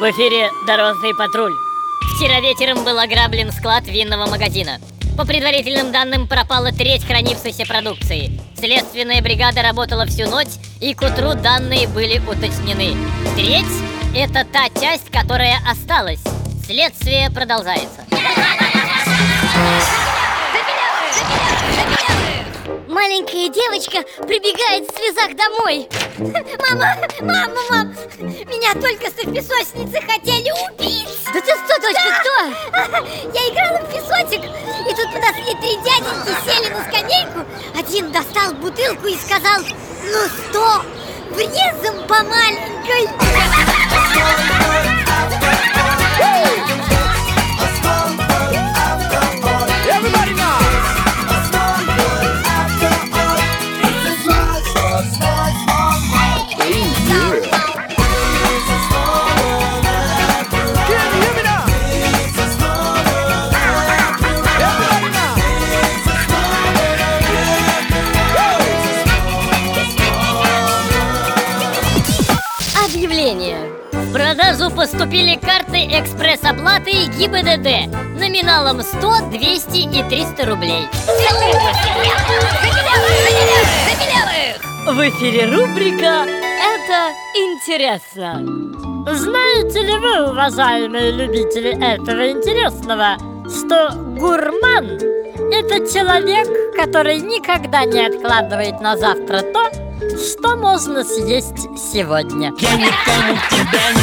В эфире Дорожный патруль. Вчера вечером был ограблен склад винного магазина. По предварительным данным, пропала треть хранившейся продукции. Следственная бригада работала всю ночь, и к утру данные были уточнены. Треть – это та часть, которая осталась. Следствие продолжается. Маленькая девочка прибегает в слезах домой. Мама, мама, мам! Меня только что в песочнице хотели убить! Да ты что, дочка, кто? Я играла в песочек И тут подошли три дяденьки, сели на скамейку. Один достал бутылку и сказал Ну что, врезом по маленькой продажу поступили карты экспресс-оплаты ГИБДД номиналом 100, 200 и 300 рублей. В эфире рубрика «Это интересно». Знаете ли вы, уважаемые любители этого интересного, что гурман – это человек, который никогда не откладывает на завтра то, что можно съесть сегодня. Я никому тебя не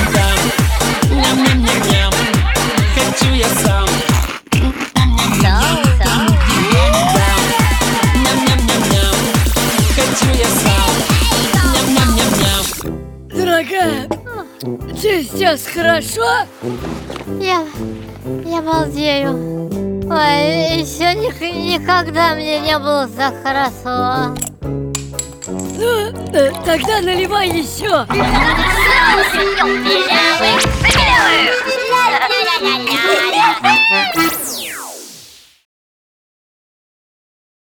ты сейчас хорошо? Я, я балдею. Ой, еще никогда мне не было так хорошо. Ну, э, тогда наливай еще